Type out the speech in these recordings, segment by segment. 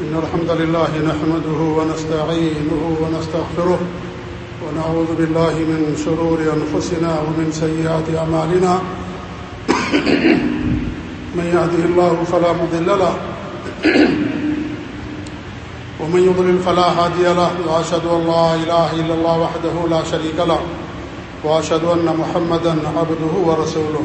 إن الحمد لله نحمده ونستعينه ونستغفره ونعوذ بالله من شرور أنفسنا ومن سيئات أعمالنا. من يهده الله فلا مضل له، ومن يضلل فلا هادي له، وأشهد أن لا إله إلا الله وحده لا شريك له، وأشهد أن محمدا عبده ورسوله.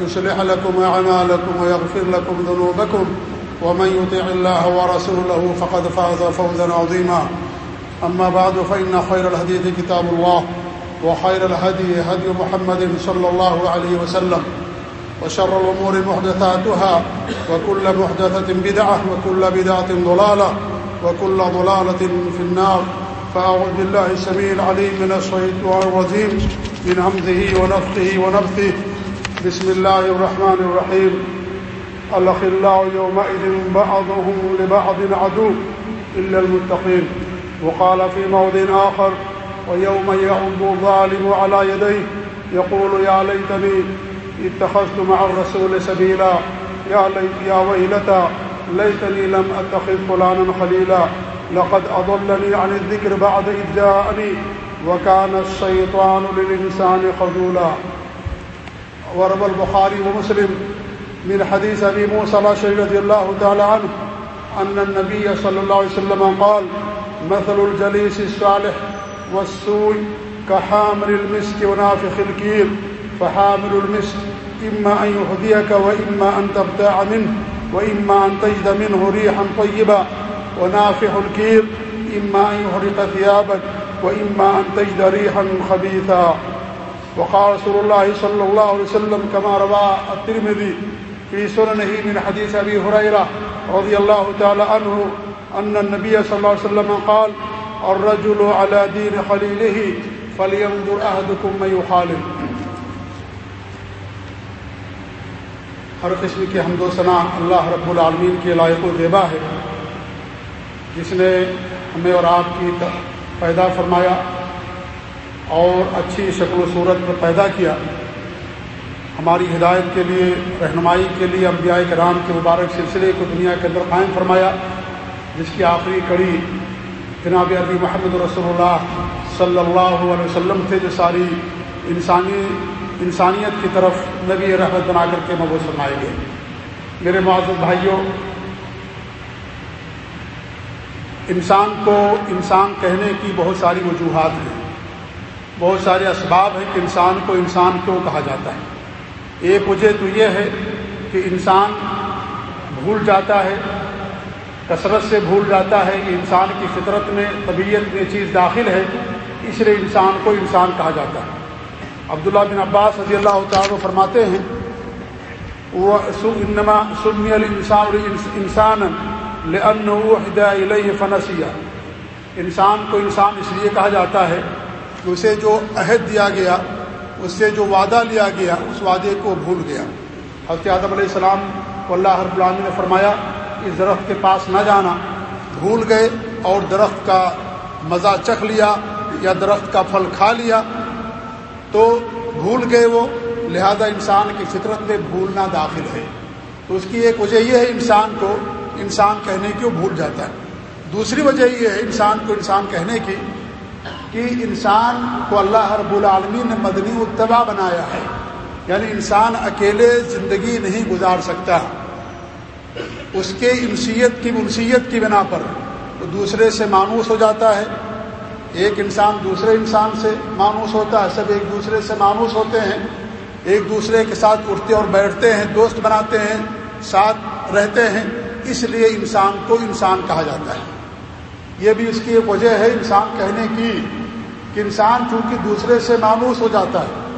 يصلح لكم أعمالكم ويغفر لكم ذنوبكم ومن يطع الله ورسوله فقد فاز فوزا عظيما. أما بعد، فإن خير الهديث كتاب الله وخير الهدي هدي محمد صلى الله عليه وسلم وشر الأمور محدثاتها وكل محدثة بدعة وكل بدعة ضلالة وكل ضلالة في النار. فأعوذ بالله السميع العليم من الشيطان الرجيم من همزه ونفخه ونفثه بسم الله الرحمن الرحيم. الأخلاء يومئذ بعضهم لبعض عدو إلا المتقين. وقال في موضع آخر ويوم يعض الظالم على يديه يقول يا ليتني اتخذت مع الرسول سبيلا. يا, ليت يا ويلتا ليتني لم أتخذ فلانا خليلا. لقد أضلني عن الذكر بعد إذ جاءني وكان الشيطان للإنسان خذولا. ورب البخاري ومسلم من حديث أبي موسى الأشعري رضي الله تعالى عنه أن النبي صلى الله عليه وسلم قال مثل الجليس الصالح والسوء كحامل المسك ونافخ الكير، فحامل المسك إما أن يهديك وإما أن تبتاع منه، وإما أن تجد منه ريحا طيبا ونافح الكير، إما أن يحرق ثيابك، وإما أن تجد ريحا خبيثا. وقال رسول الله صلى الله عليه وسلم كما روى الترمذي في سننه من حديث أبي هريرة رضي الله تعالى عنه أن النبي صلى الله عليه وسلم قال الرجل على دين خليله فلينظر أهدكم من يخالف. ہر قسم کی حمد و ثناء اللہ رب العالمین کے لائق و دیبا ہے، جس نے ہمیں اور آپ کی پیدا فرمایا اور اچھی شکل و صورت میں پیدا کیا۔ ہماری ہدایت کے لیے، رہنمائی کے لیے انبیاء کرام کے مبارک سلسلے کو دنیا کے اندر قائم فرمایا، جس کی آخری کڑی جناب عربی محمد رسول اللہ صلی اللہ علیہ وسلم تھے، جو ساری انسانی، انسانیت کی طرف نبی رحمت بنا کر کے مبوس فرمائے گئے۔ میرے معذر بھائیوں، انسان کو انسان کہنے کی بہت ساری وجوہات ہیں۔ بہت سارے اسباب ہیں کہ انسان کو انسان کیوں کہا جاتا ہے۔ ایک وجہ تو یہ ہے کہ انسان بھول جاتا ہے، کثرت سے بھول جاتا ہے کہ انسان کی فطرت میں طبیعت میں چیز داخل ہے، اس لیے انسان کو انسان کہا جاتا ہے۔ عبداللہ بن عباس رضی اللہ تعالیٰ فرماتے ہیں، وہ انما سنی الانسان انسان علیہ فنسیہ۔ انسان کو انسان اس لیے کہا جاتا ہے کہ اسے جو عہد دیا گیا، اس سے جو وعدہ لیا گیا، اس وعدے کو بھول گیا۔ حضرت آدم علیہ السلام کو اللہ رب العالمین نے فرمایا، اس درخت کے پاس نہ جانا۔ بھول گئے اور درخت کا مزہ چکھ لیا یا درخت کا پھل کھا لیا۔ تو بھول گئے وہ، لہذا انسان کی فطرت میں بھولنا داخل ہے۔ تو اس کی ایک وجہ یہ ہے، انسان کو انسان کہنے کی وہ بھول جاتا ہے؟ دوسری وجہ یہ ہے، انسان کو انسان کہنے کی کہ انسان کو اللہ رب العالمین نے مدنی اتباع بنایا ہے۔ یعنی انسان اکیلے زندگی نہیں گزار سکتا۔ اس کے انسیت کی منسیت کی بنا پر وہ دوسرے سے مانوس ہو جاتا ہے۔ ایک انسان دوسرے انسان سے مانوس ہوتا ہے۔ سب ایک دوسرے سے مانوس ہوتے ہیں۔ ایک دوسرے کے ساتھ اٹھتے اور بیٹھتے ہیں، دوست بناتے ہیں، ساتھ رہتے ہیں۔ اس لیے انسان کو انسان کہا جاتا ہے۔ یہ بھی اس کی ایک وجہ ہے انسان کہنے کی کہ انسان چونکہ دوسرے سے مانوس ہو جاتا ہے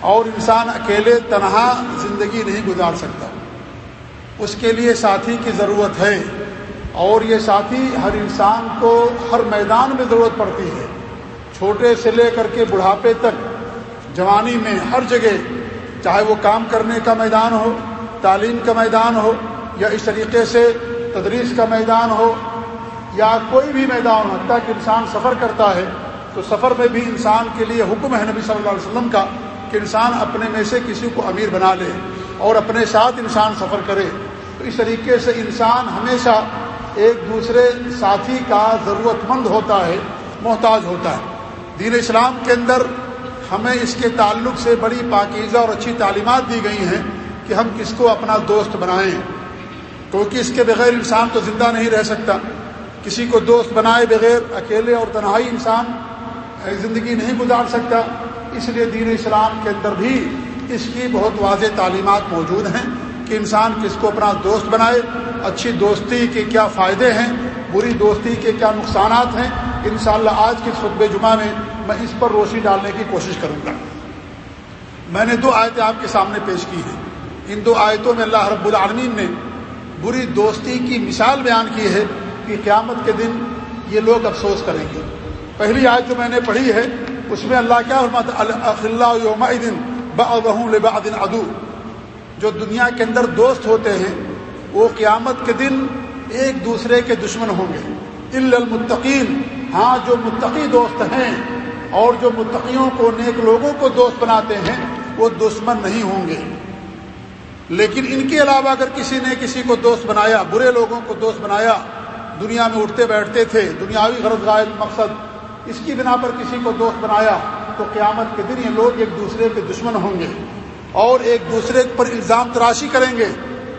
اور انسان اکیلے تنہا زندگی نہیں گزار سکتا۔ اس کے لیے ساتھی کی ضرورت ہے اور یہ ساتھی ہر انسان کو ہر میدان میں ضرورت پڑتی ہے۔ چھوٹے سے لے کر کے بڑھاپے تک، جوانی میں ہر جگہ، چاہے وہ کام کرنے کا میدان ہو، تعلیم کا میدان ہو یا اس طریقے سے تدریس کا میدان ہو یا کوئی بھی میدان حتیٰ کہ انسان سفر کرتا ہے، تو سفر میں بھی انسان کے لیے حکم ہے نبی صلی اللہ علیہ وسلم کا کہ انسان اپنے میں سے کسی کو امیر بنا لے اور اپنے ساتھ انسان سفر کرے۔ تو اس طریقے سے انسان ہمیشہ ایک دوسرے ساتھی کا ضرورت مند ہوتا ہے، محتاج ہوتا ہے۔ دین اسلام کے اندر ہمیں اس کے تعلق سے بڑی پاکیزہ اور اچھی تعلیمات دی گئی ہیں کہ ہم کس کو اپنا دوست بنائیں۔ کیونکہ اس کے بغیر انسان تو زندہ نہیں رہ سکتا۔ کسی کو دوست بنائے بغیر اکیلے اور تنہائی انسان زندگی نہیں گزار سکتا، اس لیے دین اسلام کے اندر بھی اس کی بہت واضح تعلیمات موجود ہیں کہ انسان کس کو اپنا دوست بنائے، اچھی دوستی کے کیا فائدے ہیں، بری دوستی کے کیا نقصانات ہیں۔ انشاءاللہ آج کے خطب جمعہ میں میں اس پر روشنی ڈالنے کی کوشش کروں گا۔ میں نے دو آیتیں آپ کے سامنے پیش کی ہیں۔ ان دو آیتوں میں اللہ رب العالمین نے بری دوستی کی مثال بیان کی ہے۔ کہ قیامت کے دن یہ لوگ افسوس کریں گے۔ پہلی آیت جو میں نے پڑھی ہے، اس میں اللہ کیا اللہ یوم دن بہن ادو جو دنیا کے اندر دوست ہوتے ہیں، وہ قیامت کے دن ایک دوسرے کے دشمن ہوں گے۔ المتقین ہاں جو متقی دوست ہیں اور جو متقیوں کو، نیک لوگوں کو دوست بناتے ہیں، وہ دشمن نہیں ہوں گے۔ لیکن ان کے علاوہ اگر کسی نے کسی کو دوست بنایا، برے لوگوں کو دوست بنایا دنیا میں اٹھتے بیٹھتے تھے، دنیاوی غرض غائب مقصد اس کی بنا پر کسی کو دوست بنایا تو قیامت کے دن یہ لوگ ایک دوسرے کے دشمن ہوں گے اور ایک دوسرے پر الزام تراشی کریں گے۔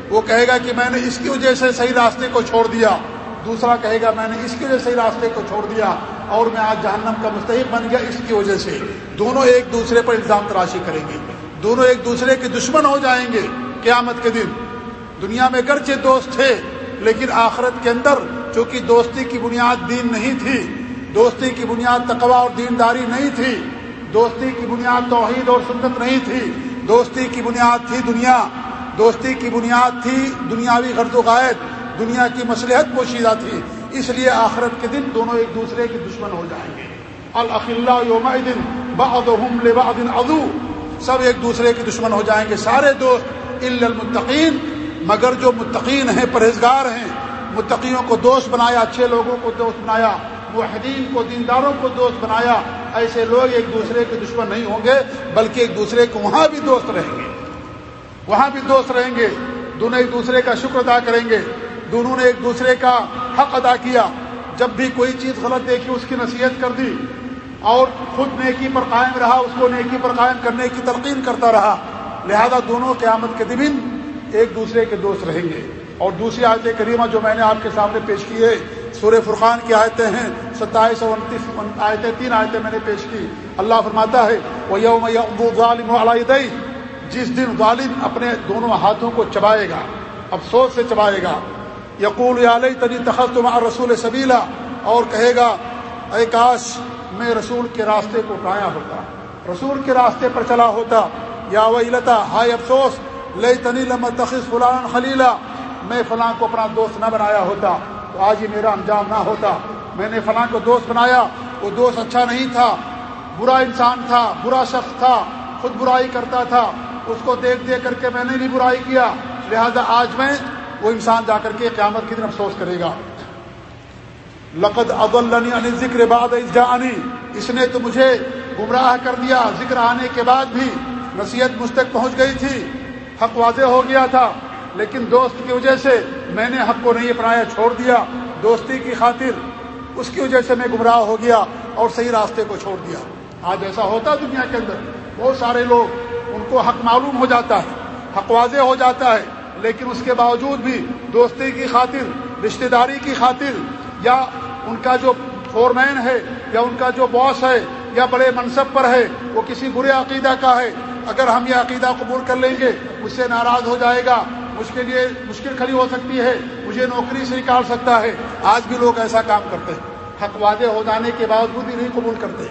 وہ کہے گا کہ میں نے اس کی وجہ سے صحیح راستے کو چھوڑ دیا۔ دوسرا کہے گا میں نے اس کی وجہ سے صحیح راستے کو چھوڑ دیا اور میں آج جہنم کا مستحق بن گیا اس کی وجہ سے۔ دونوں ایک دوسرے پر الزام تراشی کریں گے۔ دونوں ایک دوسرے کے دشمن ہو جائیں گے۔ قیامت کے دن دنیا میں گرچہ دوست تھے لیکن آخرت کے اندر چونکہ دوستی کی بنیاد دین نہیں تھی، دوستی کی بنیاد تقوا اور دینداری نہیں تھی، دوستی کی بنیاد توحید اور سنت نہیں تھی، دوستی کی بنیاد تھی دنیا، دوستی کی بنیاد تھی دنیاوی غرض و قائد دنیا کی مصلحت پوشیدہ تھی۔ اس لیے آخرت کے دن دونوں ایک دوسرے کے دشمن ہو جائیں گے۔ الخلا یوم دن بہدم دن ادو سب ایک دوسرے کے دشمن ہو جائیں گے۔ سارے دوست المتقین مگر جو متقین ہیں، پرہیزگار ہیں، متقیوں کو دوست بنایا، اچھے لوگوں کو دوست بنایا معاہدین کو، دینداروں کو دوست بنایا، ایسے لوگ ایک دوسرے کے دشمن نہیں ہوں گے، بلکہ ایک دوسرے کو وہاں بھی دوست رہیں گے۔ وہاں بھی دوست رہیں گے۔ دونوں ایک دوسرے کا شکر ادا کریں گے۔ دونوں نے ایک دوسرے کا حق ادا کیا۔ جب بھی کوئی چیز غلط دیکھی، اس کی نصیحت کر دی۔ اور خود نیکی پر قائم رہا، اس کو نیکی پر قائم کرنے کی تلقین کرتا رہا۔ لہذا دونوں قیامت کے دن ایک دوسرے کے دوست رہیں گے۔ اور دوسری آیت کریمہ جو میں نے آپ کے سامنے پیش کی ہے، سورہ فرقان کی آیتیں ہیں۔ ستائیس اور انتیس آیتیں، تین آیتیں میں نے پیش کی۔ اللہ فرماتا ہے وہ یوم ظالم علیہ جس دن ظالم اپنے دونوں ہاتھوں کو چبائے گا، افسوس سے چبائے گا۔ یقول علیہ تنی تخت تمہارا رسول سبیلا۔ اور کہے گا، اے کاش میں رسول کے راستے کو پایا ہوتا۔ رسول کے راستے پر چلا ہوتا۔ یا ویلتا، ہائے افسوس لئی تنی لمت تخص فلان خلیلا، میں فلاں کو اپنا دوست نہ بنایا ہوتا، تو آج ہی میرا انجام نہ ہوتا۔ میں نے فلاں کو دوست بنایا، وہ دوست اچھا نہیں تھا، برا انسان تھا، برا شخص تھا، خود برائی کرتا تھا۔ اس کو دیکھ دیکھ کر کے میں نے بھی برائی کیا، لہذا آج میں وہ انسان جا کر کے قیامت کی دن افسوس کرے گا۔ لقد عن ذکر بعد جانی اس نے تو مجھے گمراہ کر دیا۔ ذکر آنے کے بعد بھی نصیحت مجھ تک پہنچ گئی تھی۔ حق واضح ہو گیا تھا، لیکن دوست کی وجہ سے میں نے حق کو نہیں اپنایا، چھوڑ دیا دوستی کی خاطر۔ اس کی وجہ سے میں گمراہ ہو گیا اور صحیح راستے کو چھوڑ دیا۔ آج ایسا ہوتا دنیا کے اندر، بہت سارے لوگ، ان کو حق معلوم ہو جاتا ہے، حق واضح ہو جاتا ہے، لیکن اس کے باوجود بھی دوستی کی خاطر، رشتہ داری کی خاطر، یا ان کا جو فور مین ہے، یا ان کا جو باس ہے، یا بڑے منصب پر ہے، وہ کسی برے عقیدہ کا ہے اگر ہم یہ عقیدہ قبول کر لیں گے اس سے ناراض ہو جائے گا مجھ کے لیے مشکل کھڑی ہو سکتی ہے، مجھے نوکری سے نکال سکتا ہے۔ آج بھی لوگ ایسا کام کرتے ہیں۔ حق واضح ہو جانے کے باوجود بھی نہیں قبول کرتے۔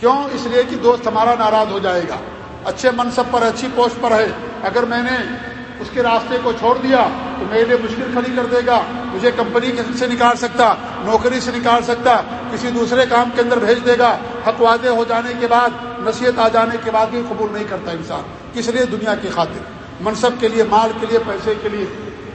کیوں؟ اس لیے کہ دوست ہمارا ناراض ہو جائے گا۔ اچھے منصب پر اچھی پوسٹ پر ہے۔ اگر میں نے اس کے راستے کو چھوڑ دیا، تو میرے لیے مشکل کھڑی کر دے گا۔ مجھے کمپنی سے نکال سکتا، نوکری سے نکال سکتا، کسی دوسرے کام کے اندر بھیج دے گا۔ حق واضح ہو جانے کے بعد نصیحت آ جانے کے بعد بھی قبول نہیں کرتا انسان، کس لیے؟ دنیا کی خاطر۔ منصب کے لیے، مال کے لیے، پیسے کے لیے۔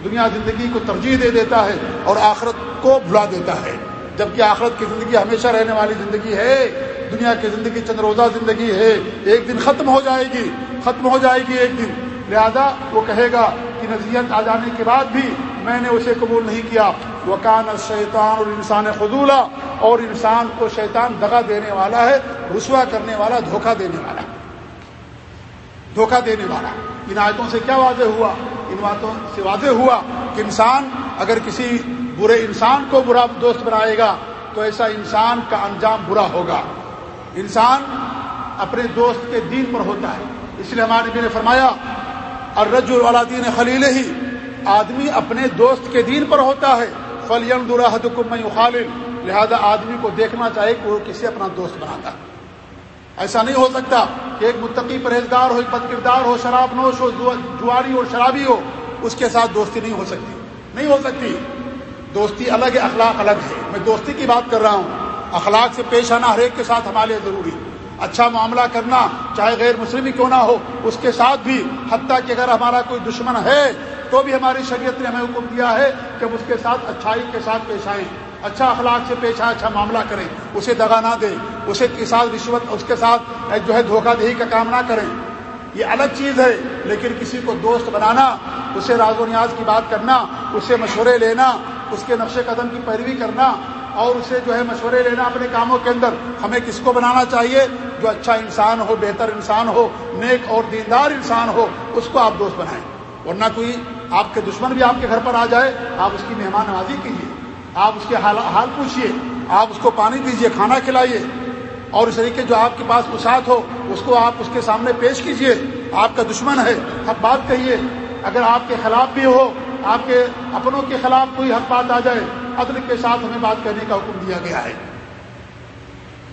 دنیا زندگی کو ترجیح دے دیتا ہے اور آخرت کو بھلا دیتا ہے۔ جبکہ آخرت کی زندگی ہمیشہ رہنے والی زندگی ہے، دنیا کی زندگی چند روزہ زندگی ہے۔ ایک دن ختم ہو جائے گی، ختم ہو جائے گی ایک دن۔ لہذا وہ کہے گا کہ نصیحت آ جانے کے بعد بھی میں نے اسے قبول نہیں کیا۔ وہ کان شیطان اور انسان خدولہ اور انسان کو شیطان دگا دینے والا ہے، رسوا کرنے والا، دھوکہ دینے والا دھوکہ دینے والا۔ ان آیتوں سے کیا واضح ہوا؟ ان باتوں سے واضح ہوا کہ انسان اگر کسی برے انسان کو برا دوست بنائے گا، تو ایسا انسان کا انجام برا ہوگا۔ انسان اپنے دوست کے دین پر ہوتا ہے۔ اس لیے ہمارے نبی نے فرمایا اور رج والا دین خلیل ہی، آدمی اپنے دوست کے دین پر ہوتا ہے۔ فلیم درحدکم خالل لہذا آدمی کو دیکھنا چاہے کہ وہ کسی اپنا دوست بناتا ہے۔ ایسا نہیں ہو سکتا کہ ایک متقی پرہیزگار ہو بد کردار ہو، شراب نوش ہو جواری ہو، شرابی ہو، اس کے ساتھ دوستی نہیں ہو سکتی۔ نہیں ہو سکتی۔ دوستی الگ ہے، اخلاق الگ ہے۔ میں دوستی کی بات کر رہا ہوں۔ اخلاق سے پیش آنا ہر ایک کے ساتھ ہمارے لیے ضروری۔ اچھا معاملہ کرنا، چاہے غیر مسلم ہی کیوں نہ ہو، اس کے ساتھ بھی۔ حتیٰ کہ اگر ہمارا کوئی دشمن ہے تو بھی ہماری شریعت نے ہمیں حکم دیا ہے کہ ہم اس کے ساتھ اچھائی کے ساتھ پیش آئیں۔ اچھا اخلاق سے پیش آئے اچھا معاملہ کریں۔ اسے دگا نہ دیں، اسے کے ساتھ رشوت اس کے ساتھ جو ہے دھوکہ دہی کا کام نہ کریں۔ یہ الگ چیز ہے، لیکن کسی کو دوست بنانا، اسے راز و نیاز کی بات کرنا، اسے مشورے لینا، اس کے نقش قدم کی پیروی کرنا اور اسے جو ہے مشورے لینا اپنے کاموں کے اندر۔ ہمیں کس کو بنانا چاہیے؟ جو اچھا انسان ہو، بہتر انسان ہو، نیک اور دیندار انسان ہو، اس کو آپ دوست بنائیں۔ ورنہ کوئی آپ کے دشمن بھی آپ کے گھر پر آ جائے، آپ اس کی مہمان نوازی کیجیے آپ اس کے حال حال پوچھیے آپ اس کو پانی دیجیے کھانا کھلائیے، اور اس طریقے جو آپ کے پاس پسات ہو، اس کو آپ اس کے سامنے پیش کیجیے آپ کا دشمن ہے، حق بات کہیے۔ اگر آپ کے خلاف بھی ہو، آپ کے اپنوں کے خلاف کوئی حق بات آ جائے، عدل کے ساتھ ہمیں بات کرنے کا حکم دیا گیا ہے۔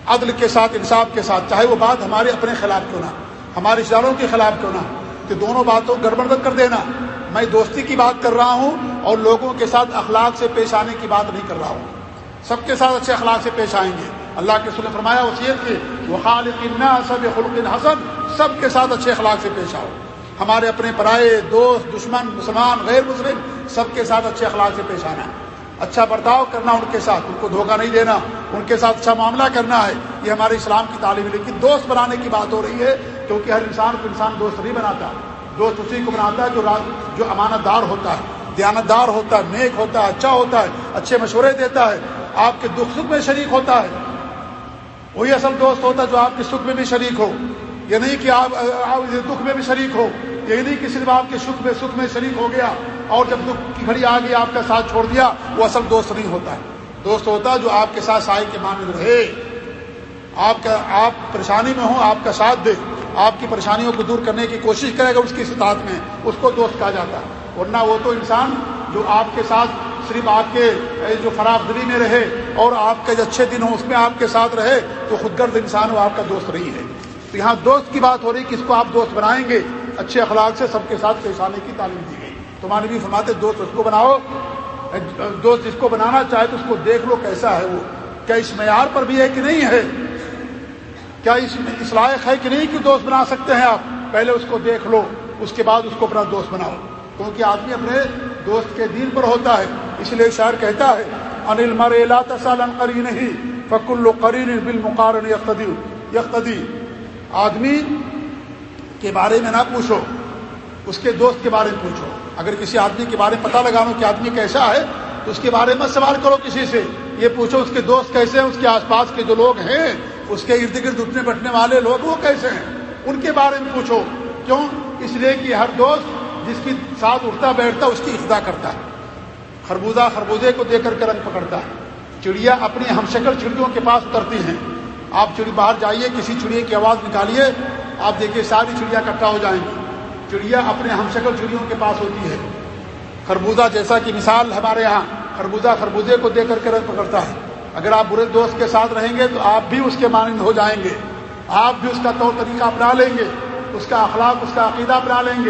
عدل کے ساتھ، انصاف کے ساتھ، چاہے وہ بات ہمارے اپنے خلاف کیوں نہ ہمارے اشاروں کے خلاف کیوں نہ کہ دونوں باتوں گڑبڑ کر دینا۔ میں دوستی کی بات کر رہا ہوں اور لوگوں کے ساتھ اخلاق سے پیش آنے کی بات نہیں کر رہا ہوں۔ سب کے ساتھ اچھے اخلاق سے پیش آئیں گے۔ اللہ کے سن فرمایا وصیت کی وہ خالق سب خلق حسن، سب کے ساتھ اچھے اخلاق سے پیش آؤ۔ ہمارے اپنے پرائے دوست، دشمن، مسلمان، غیر مسلم، سب کے ساتھ اچھے اخلاق سے پیش آنا۔ اچھا برتاؤ کرنا ان کے ساتھ، ان کو دھوکہ نہیں دینا، ان کے ساتھ اچھا معاملہ کرنا ہے۔ یہ ہمارے اسلام کی تعلیم ہے لیکن دوست بنانے کی بات ہو رہی ہے، کیونکہ ہر انسان کو انسان دوست نہیں بناتا۔ دوست اسی کو بناتا ہے، جو جو امانت دار ہوتا ہے، دیانت دار ہوتا ہے، نیک ہوتا ہے اچھا ہوتا ہے، اچھے مشورے دیتا ہے، آپ کے دکھ سکھ میں شریک ہوتا ہے۔ وہی اصل دوست ہوتا ہے جو آپ کے سکھ میں بھی شریک ہو۔ یہ نہیں کہ آپ دکھ میں بھی شریک ہو۔ یہ نہیں کہ صرف آپ کے سکھ میں سکھ میں شریک ہو گیا اور جب دکھ کی گھڑی آ گئی آپ کا ساتھ چھوڑ دیا، وہ اصل دوست نہیں ہوتا ہے۔ دوست ہوتا ہے جو آپ کے ساتھ سائے کے معنی رہے۔ آپ کا، آپ پریشانی میں ہوں، آپ کا ساتھ دے۔ آپ کی پریشانیوں کو دور کرنے کی کوشش کرے گا اس کی استطاعت میں، اس کو دوست کہا جاتا ہے۔ ورنہ وہ تو انسان جو آپ کے ساتھ صرف آپ کے جو فراغ دلی میں رہے اور آپ کے جو اچھے دن ہوں، اس میں آپ کے ساتھ رہے، تو خود گرد انسان وہ آپ کا دوست نہیں ہے۔ تو یہاں دوست کی بات ہو رہی کہ اس کو آپ دوست بنائیں گے، اچھے اخلاق سے سب کے ساتھ پیش آنے کی تعلیم دی گئی۔ تمہارے بھی فرماتے دوست اس کو بناؤ، دوست جس کو بنانا چاہے تو اس کو دیکھ لو کیسا ہے وہ۔ کیا اس معیار پر بھی ہے کہ نہیں ہے؟ کیا اس اس لائق ہے کہ نہیں کہ دوست بنا سکتے ہیں آپ؟ پہلے اس کو دیکھ لو، اس کے بعد اس کو اپنا دوست بناؤ۔ کیونکہ آدمی اپنے دوست کے دین پر ہوتا ہے، اس لیے شاعر کہتا ہے، انل مر قری نہیں فک القرین بال مقارن یقدی آدمی کے بارے میں نہ پوچھو، اس کے دوست کے بارے میں پوچھو۔ اگر کسی آدمی کے بارے میں پتہ لگانا کہ آدمی کیسا ہے، تو اس کے بارے میں سوال کرو کسی سے۔ یہ پوچھو، اس کے دوست کیسے ہیں؟ اس کے آس پاس کے جو لوگ ہیں اس کے ارد گرد اٹھنے بیٹھنے والے لوگ وہ کیسے ہیں؟ ان کے بارے میں پوچھو۔ کیوں؟ اس لیے کہ ہر دوست جس کی ساتھ اٹھتا بیٹھتا اس کی ابتدا کرتا ہے۔ خربوزہ خربوزے کو دے کر کے رنگ پکڑتا ہے۔ چڑیا اپنی ہم شکل چڑیوں کے پاس اترتی ہیں۔ آپ چڑی باہر جائیے، کسی چڑیا کی آواز نکالیے، آپ دیکھیے ساری چڑیا اکٹھا ہو جائیں گی۔ چڑیا اپنے ہم شکل چڑیوں کے پاس ہوتی ہے۔ خربوزہ جیسا کہ مثال ہمارے یہاں۔ خربوزہ خربوزے کو دے کر کے رنگ پکڑتا ہے۔ اگر آپ برے دوست کے ساتھ رہیں گے تو آپ بھی اس کے مانند ہو جائیں گے۔ آپ بھی اس کا طور طریقہ اپنا لیں گے۔ اس کا اخلاق، اس کا عقیدہ اپنا لیں گے۔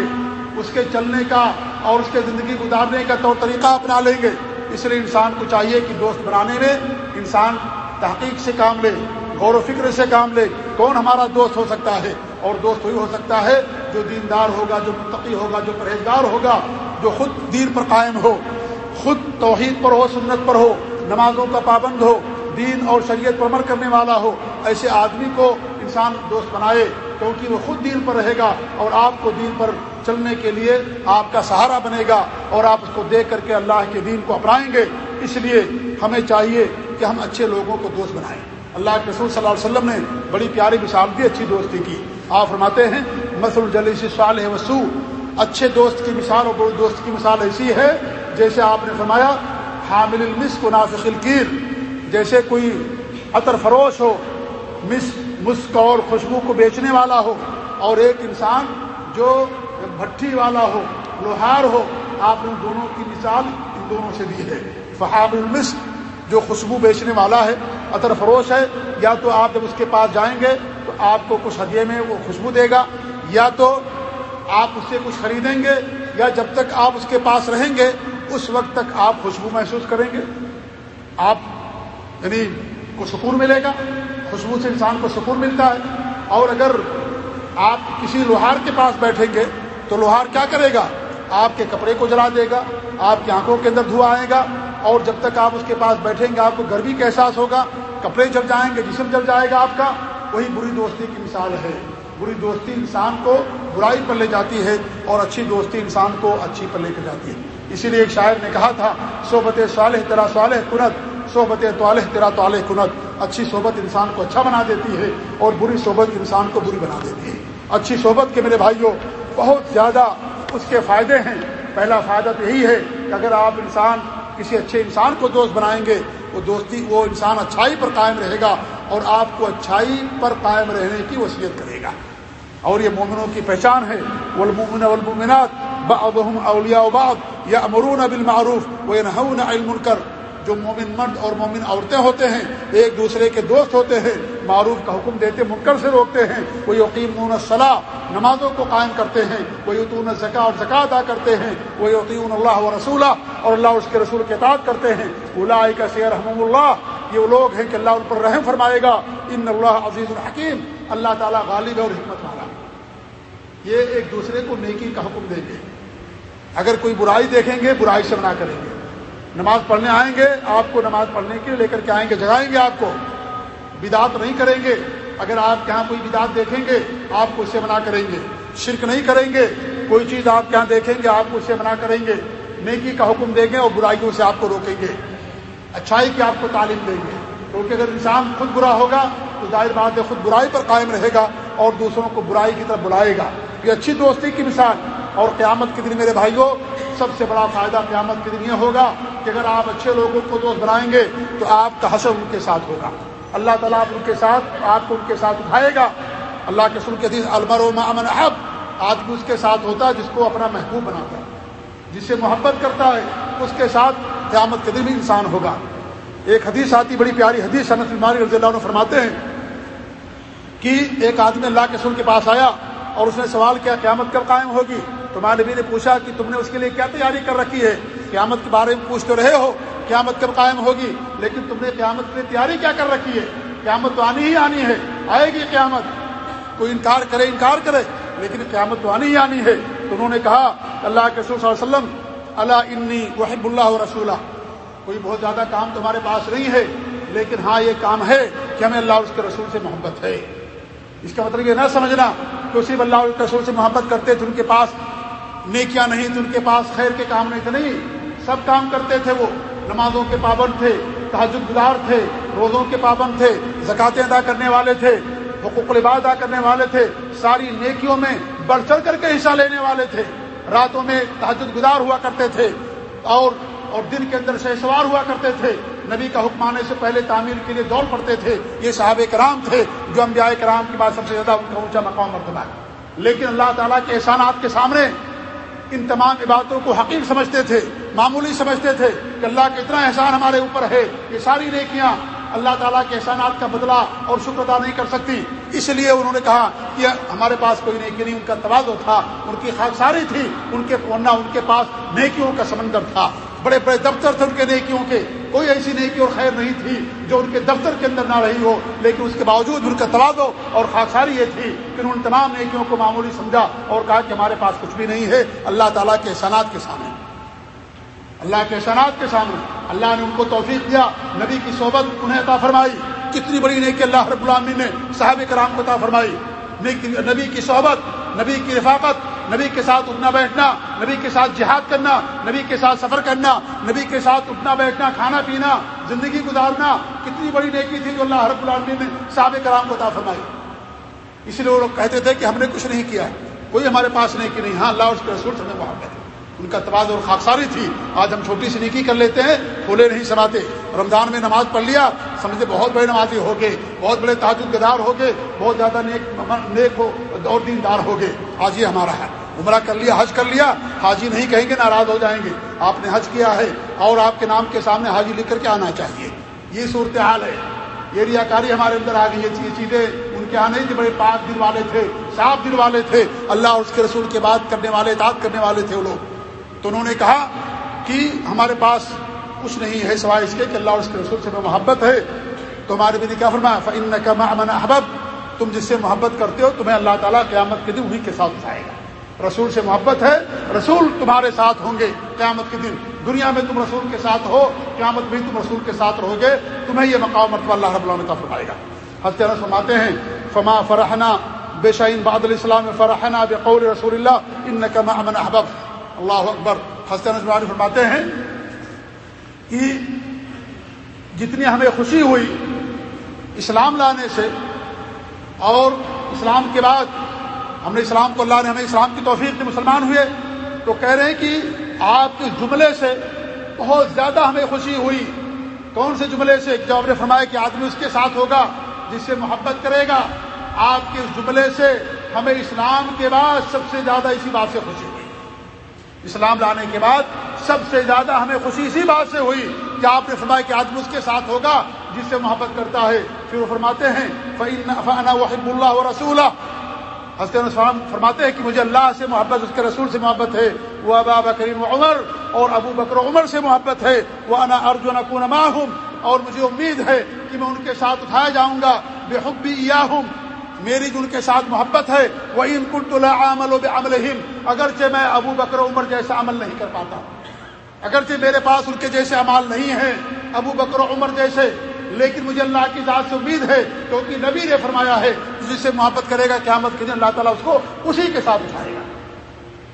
اس کے چلنے کا اور اس کے زندگی گزارنے کا طور طریقہ اپنا لیں گے۔ اس لیے انسان کو چاہیے کہ دوست بنانے میں انسان تحقیق سے کام لے، غور و فکر سے کام لے۔ کون ہمارا دوست ہو سکتا ہے؟ اور دوست وہی ہو سکتا ہے جو دیندار ہوگا، جو متقی ہوگا، جو پرہیزگار ہوگا، جو خود دین پر قائم ہو، خود توحید پر ہو، سنت پر ہو۔ نمازوں کا پابند ہو، دین اور شریعت پر عمل کرنے والا ہو، ایسے آدمی کو انسان دوست بنائے، کیونکہ وہ خود دین پر رہے گا اور آپ کو دین پر چلنے کے لیے آپ کا سہارا بنے گا اور آپ اس کو دیکھ کر کے اللہ کے دین کو اپنائیں گے۔ اس لیے ہمیں چاہیے کہ ہم اچھے لوگوں کو دوست بنائیں۔ اللہ کے رسول صلی اللہ علیہ وسلم نے بڑی پیاری مثال دی، اچھی دوستی کی۔ آپ فرماتے ہیں مسل الجلیس صالح وسو اچھے دوست کی مثال اور بڑے دوست کی مثال ایسی ہے، جیسے آپ نے فرمایا حامل المسک و نافق القیر جیسے کوئی عطر فروش ہو، مس، مسک اور خوشبو کو بیچنے والا ہو، اور ایک انسان جو بھٹی والا ہو، لوہار ہو، آپ نے دونوں کی مثال ان دونوں سے دی ہے۔ فحاب المسک، جو خوشبو بیچنے والا ہے، عطر فروش ہے، یا تو آپ جب اس کے پاس جائیں گے، تو آپ کو کچھ ہدیے میں وہ خوشبو دے گا، یا تو آپ اس سے کچھ خریدیں گے، یا جب تک آپ اس کے پاس رہیں گے اس وقت تک آپ خوشبو محسوس کریں گے؟ آپ یعنی کو سکون ملے گا؟ خوشبو سے انسان کو سکون ملتا ہے۔ اور اگر آپ کسی لوہار کے پاس بیٹھیں گے، تو لوہار کیا کرے گا؟ آپ کے کپڑے کو جلا دے گا، آپ کی آنکھوں کے اندر دھواں آئے گا۔ اور جب تک آپ اس کے پاس بیٹھیں گے، آپ کو گرمی کا احساس ہوگا۔ کپڑے جل جائیں گے، جسم جل جائے گا آپ کا۔ وہی بری دوستی کی مثال ہے۔ بری دوستی انسان کو برائی پر لے جاتی ہے اور اچھی دوستی انسان کو اچھی پر لے کے جاتی ہے۔ اسی لیے ایک شاعر نے کہا تھا، صحبت صالح تیرا صالح کنت صحبت طالح تیرا طالح کنت اچھی صحبت انسان کو اچھا بنا دیتی ہے اور بری صحبت انسان کو بری بنا دیتی ہے۔ اچھی صحبت کے میرے بھائیوں بہت زیادہ اس کے فائدے ہیں۔ پہلا فائدہ تو یہی ہے کہ اگر آپ انسان، کسی اچھے انسان کو دوست بنائیں گے، وہ دوستی، وہ انسان اچھائی پر قائم رہے گا اور آپ کو اچھائی پر قائم رہنے کی وصیت کرے گا۔ اور یہ مومنوں کی پہچان ہے۔ والمومن والمومنات بعضهم اولیاء بعض یا امرون بالمعروف وینہون عن المنکر جو مومن مرد اور مومن عورتیں ہوتے ہیں، ایک دوسرے کے دوست ہوتے ہیں، معروف کا حکم دیتے، منکر سے روکتے ہیں وہ یقین صلاح نمازوں کو قائم کرتے ہیں وہ یتون زکا اور زکا ادا کرتے ہیں وہ یقین اللہ و رسولہ اور اللہ اس کے رسول کے اطاعت کرتے ہیں۔ اللہ کا سیر رحم اللہ، یہ وہ لوگ ہیں کہ اللہ ان پر رحم فرمائے گا۔ ان اللہ عزیز الحکیم، اللہ تعالیٰ غالب اور حکمت والا۔ یہ ایک دوسرے کو نیکی کا حکم دیں گے۔ اگر کوئی برائی دیکھیں گے، برائی سے منع کریں گے۔ نماز پڑھنے آئیں گے، آپ کو نماز پڑھنے کے لے کر کے آئیں گے، جگائیں گے آپ کو۔ بدعت نہیں کریں گے۔ اگر آپ یہاں کوئی بدعت دیکھیں گے، آپ کو اس سے منع کریں گے۔ شرک نہیں کریں گے۔ کوئی چیز آپ یہاں دیکھیں گے، آپ کو اس سے منع کریں گے۔ نیکی کا حکم دیں گے اور برائیوں سے آپ کو روکیں گے۔ اچھائی کی آپ کو تعلیم دیں گے۔ کیونکہ اگر انسان خود برا ہوگا، تو ظاہر بات ہے خود برائی پر قائم رہے گا اور دوسروں کو برائی کی طرف بلائے گا۔ یہ اچھی دوستی کی مثال۔ اور قیامت کے دن میرے بھائیوں، سب سے بڑا فائدہ قیامت کے دن یہ ہوگا کہ اگر آپ اچھے لوگوں کو دوست بنائیں گے تو آپ کا حسر ان کے ساتھ ہوگا۔ اللہ تعالیٰ آپ ان کے ساتھ، آپ کو ان کے ساتھ اٹھائے گا۔ اللہ کے سن کے دن المر و امن احب۔ آدمی اس کے ساتھ ہوتا ہے جس کو اپنا محبوب بناتا ہے، جس سے محبت کرتا ہے، اس کے ساتھ قیامت کے دن بھی انسان ہوگا۔ ایک حدیث آتی، بڑی پیاری حدیث صنعت الماری رضی اللہ عنہ فرماتے ہیں کہ ایک آدمی اللہ کے سن کے پاس آیا اور اس نے سوال کیا، قیامت کب قائم ہوگی؟ تمہارے نبی نے پوچھا کہ تم نے اس کے لیے کیا تیاری کر رکھی ہے؟ قیامت کے بارے میں پوچھ تو رہے ہو، قیامت کب قائم ہوگی؟ لیکن تم نے قیامت کے لیے تیاری کیا کر رکھی ہے؟ قیامت تو آنی ہی آنی ہے، آئے گی قیامت۔ کوئی انکار کرے انکار کرے، لیکن قیامت تو آنی ہی آنی ہے۔ تو انہوں نے کہا، اللہ کے رسول صلی اللہ علیہ وسلم اللہ انی وحب اللہ رسولہ کوئی بہت زیادہ کام تمہارے پاس نہیں ہے، لیکن ہاں یہ کام ہے کہ ہمیں اللہ اس کے رسول سے محبت ہے۔ اس کا مطلب یہ نہ سمجھنا کہ صرف اللہ کے رسول سے محبت کرتے تھے، ان کے پاس نیکیاں نہیں تھی ان کے پاس خیر کے کام نہیں تھے، نہیں، سب کام کرتے تھے وہ۔ نمازوں کے پابند تھے تحجد گزار تھے، روزوں کے پابند تھے زکاتیں ادا کرنے والے تھے، حقوق الباد ادا کرنے والے تھے، ساری نیکیوں میں بڑھ چڑھ کر کے حصہ لینے والے تھے۔ راتوں میں تحجد گزار ہوا کرتے تھے اور اور دن کے اندر سے سوار ہوا کرتے تھے۔ نبی کا حکم آنے سے پہلے تعمیر کے لیے دوڑ پڑتے تھے۔ یہ صحابہ کرام تھے جو انبیاء کرام کی بات سب سے زیادہ ان کا اونچا مقام مرتبہ ہے۔ لیکن اللہ تعالیٰ کے احسانات کے سامنے ان تمام عبادتوں کو حقیق سمجھتے تھے، معمولی سمجھتے تھے کہ اللہ کا اتنا احسان ہمارے اوپر ہے، یہ ساری نیکیاں اللہ تعالیٰ کے احسانات کا بدلہ اور شکر ادا نہیں کر سکتی۔ اس لیے انہوں نے کہا کہ ہمارے پاس کوئی نیکی نہیں، ان کا توازو تھا، ان کی خاکساری تھی، ان کے ورنہ ان کے پاس نیکیوں کا سمندر تھا۔ بڑے بڑے دفتر تھے ان کے نیکیوں کے، کوئی ایسی نیکی اور خیر نہیں تھی جو ان کے دفتر کے اندر نہ رہی ہو، لیکن اس کے باوجود ان کا توازو اور خاکساری یہ تھی کہ انہوں نے تمام نیکیوں کو معمولی سمجھا اور کہا کہ ہمارے پاس کچھ بھی نہیں ہے، اللہ تعالیٰ کے احسانات کے سامنے۔ اللہ کے احسانات کے سامنے۔ اللہ نے ان کو توفیق دیا، نبی کی صحبت انہیں عطا فرمائی۔ کتنی بڑی نیکی اللہ رب العامی نے صحابہ کرام کو عطا فرمائی۔ نبی کی صحبت، نبی کی رفاقت، نبی کے ساتھ اٹھنا بیٹھنا، نبی کے ساتھ جہاد کرنا، نبی کے ساتھ سفر کرنا، نبی کے ساتھ اٹھنا بیٹھنا، کھانا پینا، زندگی گزارنا، کتنی بڑی نیکی تھی جو اللہ رب العالمین نے صحابہ کرام کو عطا فرمائی۔ اس لیے وہ لوگ کہتے تھے کہ ہم نے کچھ نہیں کیا کوئی ہمارے پاس نیکی نہیں۔ ہاں اللہ اس کے رسول ہمیں وہاں ہے ان کا تباد اور خاکساری تھی۔ آج ہم چھوٹی سی نیکی کر لیتے ہیں پھولے نہیں سناتے۔ رمضان میں نماز پڑھ لیا سمجھتے بہت بڑے نمازی ہو گئے، بہت بڑے تاجد گدار ہو گئے، بہت زیادہ نیک نیک ہو، اور دیندار ہو گئے۔ آج یہ ہمارا ہے۔ عمرہ کر لیا، حج کر لیا، حاجی نہیں کہیں گے، ناراض ہو جائیں گے۔ آپ نے حج کیا ہے، اور آپ کے نام کے سامنے حاجی لکھ کر کے آنا چاہیے۔ یہ صورتحال ہے۔ یہ ریاکاری ہمارے اندر آ گئی یہ چیزیں ان کے یہاں نہیں تھے بڑے پاک دل والے تھے، صاف دل والے تھے۔ اللہ اور اس کے رسول کے بات کرنے والے، اطاعت کرنے والے تھے وہ لوگ۔ تو انہوں نے کہا کہ ہمارے پاس کچھ نہیں ہے سوائے اس کے کہ اللہ اور اس کے رسول سے میں محبت ہے۔ تو ہمارے بھی نے کیا فرمایا؟ فن کا من احبب تم جس سے محبت کرتے ہو تمہیں اللہ تعالیٰ قیامت کے دن انہیں کے ساتھ اٹھائے گا۔ رسول سے محبت ہے، رسول تمہارے ساتھ ہوں گے قیامت کے دن۔ دنیا میں تم رسول کے ساتھ ہو، قیامت میں تم رسول کے ساتھ رہو گے۔ تمہیں یہ مقام مرتبہ اللہ رب اللہ فرمائے گا۔ حضرت فرماتے ہیں، فما فرحنا بے شعین باد السلام فرحنا بقول رسول اللہ ان کا من احبب اللہ اکبر حسن فرماتے ہیں کہ جتنی ہمیں خوشی ہوئی اسلام لانے سے اور اسلام کے بعد ہم نے اسلام کو اللہ نے ہمیں اسلام کی توفیق سے مسلمان ہوئے، تو کہہ رہے ہیں کہ آپ کے جملے سے بہت زیادہ ہمیں خوشی ہوئی۔ کون سے جملے سے؟ جو آپ نے فرمایا کہ آدمی اس کے ساتھ ہوگا جس سے محبت کرے گا۔ آپ کے جملے سے ہمیں اسلام کے بعد سب سے زیادہ اسی بات سے خوشی ہوئی۔ اسلام لانے کے بعد سب سے زیادہ ہمیں خوشی اسی بات سے ہوئی کہ آپ نے فرمایا کہ آدمی اس کے ساتھ ہوگا جس سے محبت کرتا ہے۔ پھر وہ فرماتے ہیں فنا وحب اللہ و رسول فرماتے ہیں کہ مجھے اللہ سے محبت، اس کے رسول سے محبت ہے۔ وہ ابا بکرین عمر اور ابو بکر عمر سے محبت ہے۔ وہ انا ارجن کون ہوں اور مجھے امید ہے کہ میں ان کے ساتھ اٹھایا جاؤں گا۔ بے حبی یا میری جو ان کے ساتھ محبت ہے وہ ان کل عمل و عمل اگرچہ میں ابو بکر عمر جیسا عمل نہیں کر پاتا۔ اگرچہ میرے پاس ان کے جیسے عمال نہیں ہیں، ابو بکر عمر جیسے، لیکن مجھے اللہ کی ذات سے امید ہے کیونکہ نبی نے فرمایا ہے، جس سے محبت کرے گا، قیامت کے دن اللہ تعالیٰ اس کو اسی کے ساتھ اٹھائے گا۔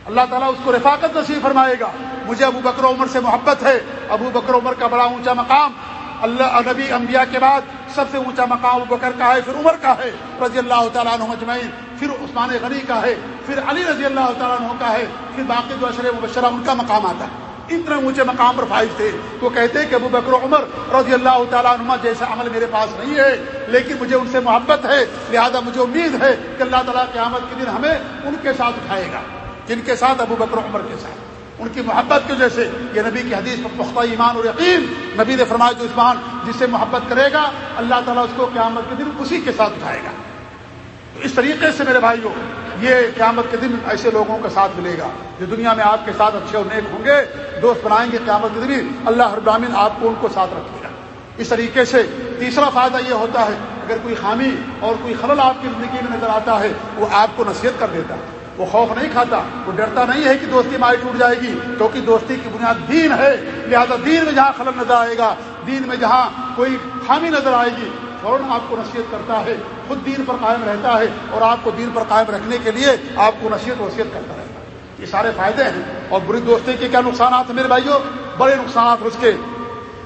اللہ تعالیٰ اس کو رفاقت نصیب فرمائے گا۔ مجھے ابو بکر عمر سے محبت ہے۔ ابو بکر عمر کا بڑا اونچا مقام۔ اللہ نبی انبیاء کے بعد سب سے اونچا مقام بکر کا ہے، پھر عمر کا ہے، رضی اللہ تعالیٰ عنہ مجمعین پھر عثمان غنی کا ہے، پھر علی رضی اللہ تعالیٰ عنہ کا ہے، پھر باقی جو اشر مبشرہ، ان کا مقام آتا ہے۔ اتنے اونچے مقام پر فائز تھے۔ تو کہتے ہیں کہ ابو بکر عمر رضی اللہ تعالیٰ عنہ جیسا عمل میرے پاس نہیں ہے، لیکن مجھے ان سے محبت ہے، لہذا مجھے امید ہے کہ اللہ تعالیٰ قیامت کے دن ہمیں ان کے ساتھ اٹھائے گا، جن کے ساتھ ابو بکر عمر کے ساتھ۔ ان کی محبت کی وجہ سے یہ نبی کی حدیث پر پختہ ایمان اور یقین نبی نے فرمایا جو عثمان جس سے محبت کرے گا، اللہ تعالیٰ اس کو قیامت کے دن اسی کے ساتھ اٹھائے گا۔ تو اس طریقے سے میرے بھائیوں یہ قیامت کے دن ایسے لوگوں کا ساتھ ملے گا جو دنیا میں آپ کے ساتھ اچھے اور نیک ہوں گے، دوست بنائیں گے، قیامت کے دن اللہ ہر براہین آپ کو ان کو ساتھ رکھے گا۔ اس طریقے سے تیسرا فائدہ یہ ہوتا ہے، اگر کوئی خامی اور کوئی خلل آپ کی زندگی میں نظر آتا ہے، وہ آپ کو نصیحت کر دیتا ہے۔ وہ خوف نہیں کھاتا، وہ ڈرتا نہیں ہے کہ دوستی مائی ٹوٹ جائے گی، کیونکہ دوستی کی بنیاد دین ہے۔ لہذا دین میں جہاں خلل نظر آئے گا، دین میں جہاں کوئی خامی نظر آئے گی، فوراً آپ کو نصیحت کرتا ہے، خود دین پر قائم رہتا ہے اور آپ کو دین پر قائم رکھنے کے لیے آپ کو نصیحت وصیت کرتا رہتا ہے۔ یہ سارے فائدے ہیں۔ اور بری دوستی کے کیا نقصانات ہیں میرے بھائیوں؟ بڑے نقصانات اس کے۔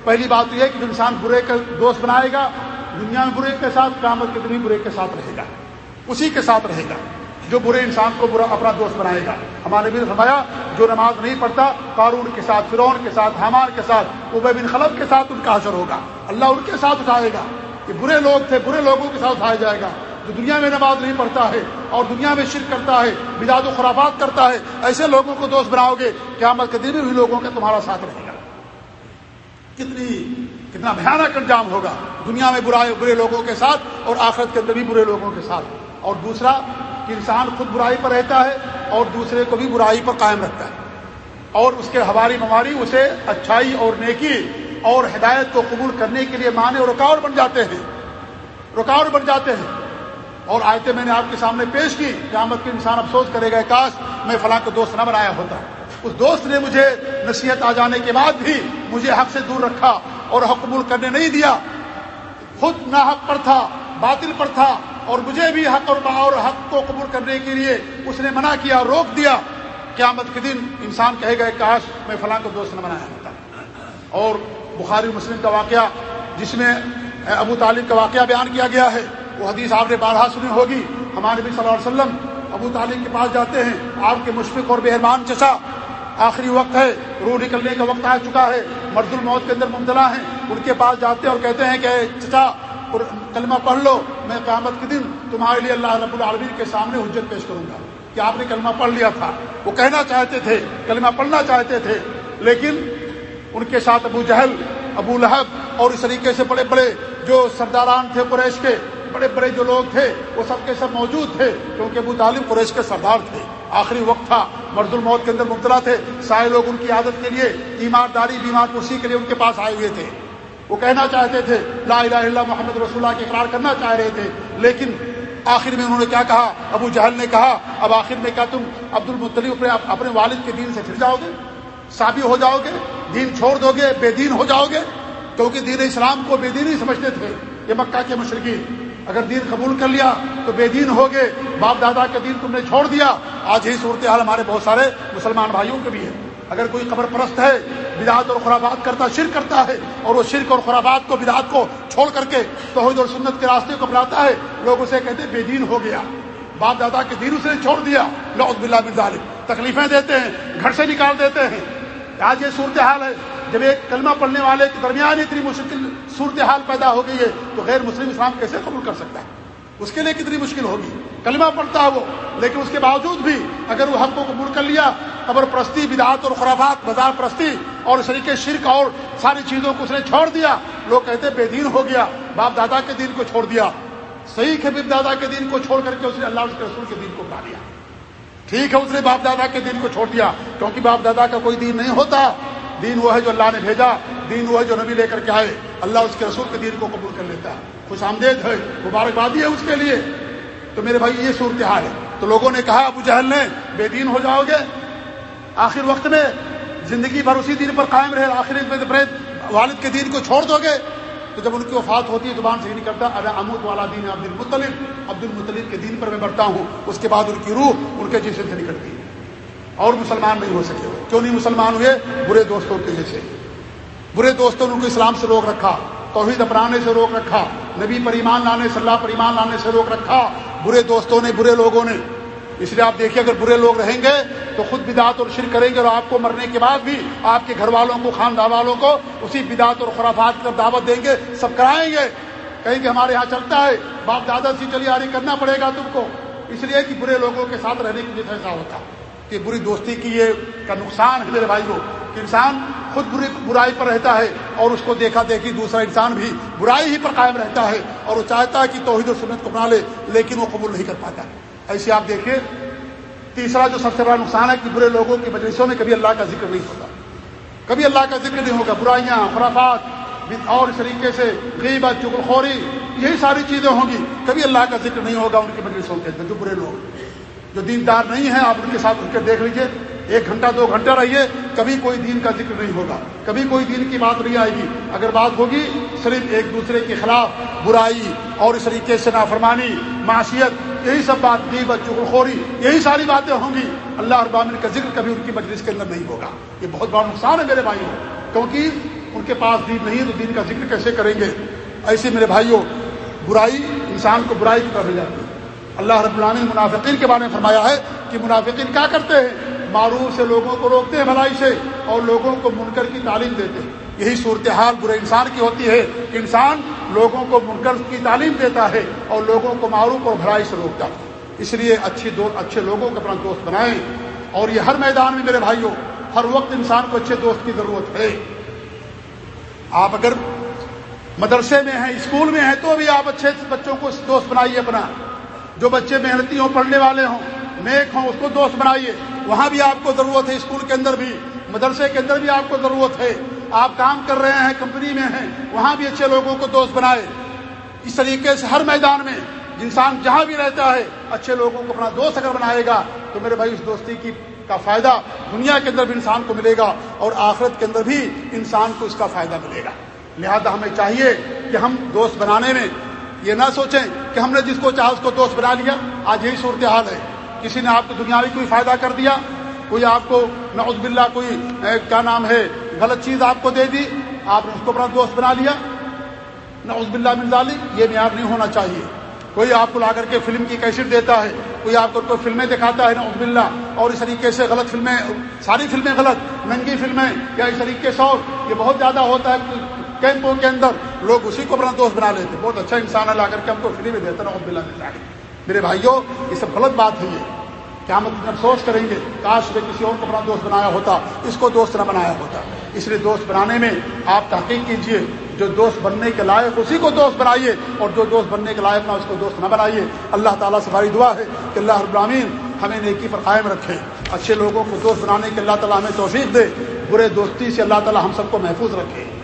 پہلی بات یہ ہے کہ انسان برے کا دوست بنائے گا، دنیا میں برے کے ساتھ، قیامت کے دن برے کے ساتھ رہے گا۔ اسی کے ساتھ رہے گا۔ جو برے انسان کو برا اپنا دوست بنائے گا۔ ہمارے بھی فرمایا، جو نماز نہیں پڑھتا، قارون کے ساتھ، فرعون کے ساتھ حمان کے ساتھ ابے بن خلب کے ساتھ ان کا حشر ہوگا۔ اللہ ان کے ساتھ اٹھائے گا یہ برے لوگ تھے، برے لوگوں کے ساتھ اٹھایا جائے گا۔ جو دنیا میں نماز نہیں پڑھتا ہے اور دنیا میں شرک کرتا ہے بداد و خرافات کرتا ہے، ایسے لوگوں کو دوست بناؤ گے، قیامت کے دن بھی لوگوں کا تمہارا ساتھ رہے گا۔ کتنی، کتنا بھیانک انجام ہوگا۔ دنیا میں برائے، برے لوگوں کے ساتھ اور آخرت کے اندر بھی برے لوگوں کے ساتھ۔ اور دوسرا کہ انسان خود برائی پر رہتا ہے اور دوسرے کو بھی برائی پر قائم رکھتا ہے۔ اور اس کے ہماری مماری اسے اچھائی اور نیکی اور ہدایت کو قبول کرنے کے لیے مانے اور رکاوٹ بن جاتے ہیں۔ رکاوٹ بن جاتے ہیں۔ اور آئے میں نے آپ کے سامنے پیش کی، قیامت کے انسان افسوس کرے گا، کاش میں فلاں کو دوست نہ بنایا ہوتا۔ اس دوست نے مجھے نصیحت آ جانے کے بعد بھی مجھے حق سے دور رکھا اور حق قبول کرنے نہیں دیا۔ خود نہ حق پر تھا۔ باطل پر تھا اور مجھے بھی حق اور اور حق کو قبول کرنے کے لیے اس نے منع کیا، روک دیا۔ قیامت کے دن انسان کہے گا کاش میں فلاں کو دوست نہ بنایا ہوتا. اور بخاری مسلم کا واقعہ، جس میں ابو طالب کا واقعہ بیان کیا گیا ہے، وہ حدیث آپ نے بارہ سنی ہوگی۔ ہمارے نبی صلی اللہ علیہ وسلم ابو طالب کے پاس جاتے ہیں، آپ کے مشفق اور بہرمان چچا، آخری وقت ہے، روح نکلنے کا وقت آ چکا ہے، مرد الموت کے اندر مبتلا ہیں، ان کے پاس جاتے ہیں اور کہتے ہیں کہ چچا کلمہ پڑھ لو، میں قیامت کے دن تمہارے لیے اللہ رب العالمین کے سامنے حجت پیش کروں گا۔ کہ آپ نے کلمہ پڑھ لیا تھا۔ وہ کہنا چاہتے تھے، کلمہ پڑھنا چاہتے تھے، لیکن ان کے ساتھ ابو جہل، ابو لہب اور اس طریقے سے بڑے بڑے جو سرداران تھے قریش کے، بڑے بڑے جو لوگ تھے، وہ سب کے سب موجود تھے، کیونکہ ابو طالب قریش کے سردار تھے۔ آخری وقت تھا، مرد الموت کے اندر مبتلا تھے۔ سارے لوگ ان کی عادت کے لیے، ایمانداری، بیمار کرسی کے لیے ان کے پاس آئے ہوئے تھے۔ وہ کہنا چاہتے تھے، لا الہ الا محمد رسول اللہ کے اقرار کرنا چاہ رہے تھے، لیکن آخر میں انہوں نے کیا کہا؟ ابو جہل نے کہا، اب آخر میں کیا تم عبد المطلیف اپنے والد کے دین سے پھر جاؤ گے؟ سابی ہو جاؤ گے؟ دین چھوڑ دو گے؟ بے دین ہو جاؤ گے؟ کیونکہ دین اسلام کو بے دین ہی سمجھتے تھے۔ یہ مکہ کے مشرقی اگر دین قبول کر لیا تو بے دین ہو گئے باپ دادا کے دین تم نے چھوڑ دیا۔ آج ہی صورتحال ہمارے بہت سارے مسلمان بھائیوں کے بھی ہے اگر کوئی قبر پرست ہے، بدعت اور خرابات کرتا، شرک کرتا ہے، اور وہ شرک اور خرابات کو، بدعت کو چھوڑ کر کے توحید اور سنت کے راستے کو اپناتا ہے، لوگ اسے کہتے ہیں بے دین ہو گیا۔ باپ دادا کے دین اسے چھوڑ دیا۔ لوگ بلا بال تکلیفیں دیتے ہیں، گھر سے نکال دیتے ہیں۔ آج یہ صورتحال ہے، جب ایک کلمہ پڑھنے والے کے درمیان اتنی مشکل صورتحال پیدا ہو گئی ہے، تو غیر مسلم اسلام کیسے قبول کر سکتا ہے؟ اس کے لیے کتنی مشکل ہوگی؟ کلمہ پڑھتا ہے وہ، لیکن اس کے باوجود بھی اگر وہ حق کو قبول کر لیا، قبر پرستی بدعت اور خرابات بازار پرستی اور اس طریقے شرک اور ساری چیزوں کو اس نے چھوڑ دیا، لوگ کہتے بے دین ہو گیا، باپ دادا کے دین کو چھوڑ دیا، صحیح ہے باپ دادا کے دین کو چھوڑ کر کے اس نے اللہ کے رسول کے دین کو اٹھا لیا۔ ٹھیک ہے، اس نے باپ دادا کے دین کو چھوڑ دیا، کیونکہ باپ دادا کا کوئی دین نہیں ہوتا۔ دین وہ ہے جو اللہ نے بھیجا، دین وہ ہے جو نبی لے کر کے آئے، اللہ اس کے رسول کے دین کو قبول کر لیتا۔ ہے خوش آمدید ہے مبارکبادی ہے اس کے لیے۔ تو میرے بھائی، یہ صورتحال ہے۔ تو لوگوں نے کہا، ابو جہل نے، بے دین ہو جاؤ گے۔ آخر وقت میں زندگی بھر اسی دین پر قائم رہے، آخر والد کے دین کو چھوڑ دو گے۔ تو جب ان کی وفات ہوتی ہے، زبان سے ہی نکلتا ارے امود والا دین عبد المطلب۔ عبد المطلب کے دین پر میں بڑھتا ہوں۔ اس کے بعد ان کی روح ان کے جسم سے نکلتی ہے۔ اور مسلمان نہیں ہو سکے۔ کیوں نہیں مسلمان ہوئے؟ برے دوستوں کے جیسے۔ برے دوستوں نے ان کو اسلام سے روک رکھا، توحید اپنانے سے روک رکھا۔ نبی پر ایمان لانے سے اللہ پر ایمان لانے سے روک رکھا، برے دوستوں نے، برے لوگوں نے۔ اس لیے آپ دیکھیے، اگر برے لوگ رہیں گے تو خود بدعت اور شرک کریں گے اور آپ کو مرنے کے بعد بھی آپ کے گھر والوں کو، خاندان والوں کو اسی بدعت اور خرافات کی دعوت دیں گے، سب کرائیں گے۔ کہیں گے ہمارے یہاں چلتا ہے، باپ دادا سے چلی آ رہی، کرنا پڑے گا تم کو۔ اس لیے کہ برے لوگوں کے ساتھ رہنے کے لیے ایسا ہوتا۔ کہ بری دوستی کی یہ کا نقصان ہے میرے بھائی کو کہ انسان خود بری برائی پر رہتا ہے اور اس کو دیکھا دیکھی دوسرا انسان بھی برائی ہی پر قائم رہتا ہے اور وہ چاہتا ہے کہ توحید و سنت کو اپنا لے، لیکن وہ قبول نہیں کر پاتا۔ ایسے آپ دیکھیے تیسرا جو سب سے بڑا نقصان ہے کہ برے لوگوں کی مجلسوں میں کبھی اللہ کا ذکر نہیں ہوگا کبھی اللہ کا ذکر نہیں ہوگا، برائیاں، خرافات اور اس طریقے سے غیبت چکل خوری یہی ساری چیزیں ہوں گی۔ کبھی اللہ کا ذکر نہیں ہوگا ان کی مجلسوں کے اندر، جو برے لوگ۔ جو دیندار نہیں ہیں، آپ ان کے ساتھ ان کے دیکھ لیجیے ایک گھنٹہ، دو گھنٹہ رہیے، کبھی کوئی دین کا ذکر نہیں ہوگا۔ کبھی کوئی دین کی بات نہیں آئے گی۔ اگر بات ہوگی صرف ایک دوسرے کے خلاف برائی اور اس طریقے سے نافرمانی معاشیت یہی سب بات دی بچوں خوری، یہی ساری باتیں ہوں گی۔ اللہ ابامن کا ذکر کبھی ان کی مجلس کے اندر نہیں ہوگا۔ یہ بہت بڑا نقصان ہے میرے بھائیوں، کیونکہ ان کے پاس دین نہیں تو دین کا ذکر کیسے کریں گے؟ ایسے میرے بھائیوں، برائی انسان کو برائی کی طرف جاتی ہے۔ اللہ رب العالمین منافقین کے بارے میں فرمایا ہے کہ منافقین کیا کرتے ہیں؟ معروف سے لوگوں کو روکتے ہیں بھلائی سے اور لوگوں کو منکر کی تعلیم دیتے ہیں۔ یہی صورتحال برے انسان کی ہوتی ہے کہ انسان لوگوں کو منکر کی تعلیم دیتا ہے اور لوگوں کو معروف اور بھلائی سے روکتا ہے۔ اس لیے اچھی دو، اچھے لوگوں کو اپنا دوست بنائیں۔ اور یہ ہر میدان میں میرے بھائیوں، ہر وقت انسان کو اچھے دوست کی ضرورت ہے۔ آپ اگر مدرسے میں ہیں، اسکول میں ہیں، تو بھی آپ اچھے بچوں کو دوست بنائیے اپنا۔ جو بچے محنتی ہوں، پڑھنے والے ہوں، نیک ہوں، اس کو دوست بنائیے۔ وہاں بھی آپ کو ضرورت ہے، اسکول کے اندر بھی، مدرسے کے اندر بھی آپ کو ضرورت ہے۔ آپ کام کر رہے ہیں، کمپنی میں ہیں، وہاں بھی اچھے لوگوں کو دوست بنائے۔ اس طریقے سے ہر میدان میں انسان جہاں بھی رہتا ہے، اچھے لوگوں کو اپنا دوست اگر بنائے گا، تو میرے بھائی، اس دوستی کی کا فائدہ دنیا کے اندر بھی انسان کو ملے گا اور آخرت کے اندر بھی انسان کو اس کا فائدہ ملے گا۔ لہذا ہمیں چاہیے کہ ہم دوست بنانے میں یہ نہ سوچیں کہ ہم نے جس کو چاہا اس کو دوست بنا لیا۔ آج یہی صورتحال ہے۔ کسی نے آپ کو دنیاوی کوئی فائدہ کر دیا، کوئی آپ کو نعوذ باللہ کوئی کیا نام ہے، غلط چیز آپ کو دے دی، آپ نے اس کو اپنا دوست بنا لیا۔ نعوذ باللہ من ذالک، یہ معیار نہیں ہونا چاہیے۔ کوئی آپ کو لا کر کے فلم کی کیسٹ دیتا ہے، کوئی آپ کو کوئی فلمیں دکھاتا ہے نعوذ باللہ، اور اس طریقے سے غلط فلمیں، ساری فلمیں غلط ننگی فلمیں یا اس طریقے سے اور، یہ بہت زیادہ ہوتا ہے۔ کیمپوں کے اندر لوگ اسی کو اپنا دوست بنا لیتے بہت اچھا انسان ہے، لا کر کے ہم کو فلمیں دیتے نعوذ باللہ من میرے بھائیوں، یہ سب غلط بات ہے یہ۔ کیا ہم افسوس کریں گے، کاش میں کسی اور کو اپنا دوست بنایا ہوتا، اس کو دوست نہ بنایا ہوتا۔ اس لیے دوست بنانے میں آپ تحقیق کیجیے، جو دوست بننے کے لائق اسی کو دوست بنائیے، اور جو دوست بننے کے لائق نہ اس کو دوست نہ بنائیے۔ اللہ تعالیٰ سے ہماری دعا ہے کہ اللہ ابراہین ہمیں نیکی پر قائم رکھے۔ اچھے لوگوں کو دوست بنانے کے اللہ تعالیٰ ہمیں توفیق دے۔ برے دوستی سے اللہ تعالیٰ ہم سب کو محفوظ رکھے۔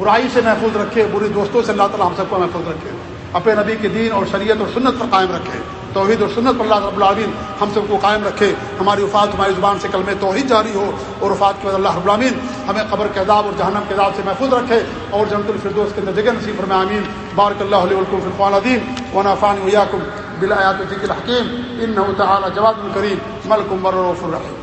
برائی سے محفوظ رکھے برے دوستوں سے اللہ تعالیٰ ہم سب کو محفوظ رکھے۔ اپنے نبی کے دین اور شریعت اور سنت پر قائم رکھے۔ توحید اور سنت پر اللہ رب العالمین ہم سب کو قائم رکھے۔ ہماری وفات، ہماری زبان سے کل میں توحید جاری ہو اور وفات کے بعد اللہ رب العالمین ہمیں قبر کے عذاب اور جہنم کے عذاب سے محفوظ رکھے اور جنت الفردوس کے اندر جگہ نصیب فرمائے امین بارک اللہ علیہ ولکم فرقان عدیم ونافان ویاکم بالآیات ذکر الحکیم۔ ان تعالی جواد الکریم ملکم برف الرحیم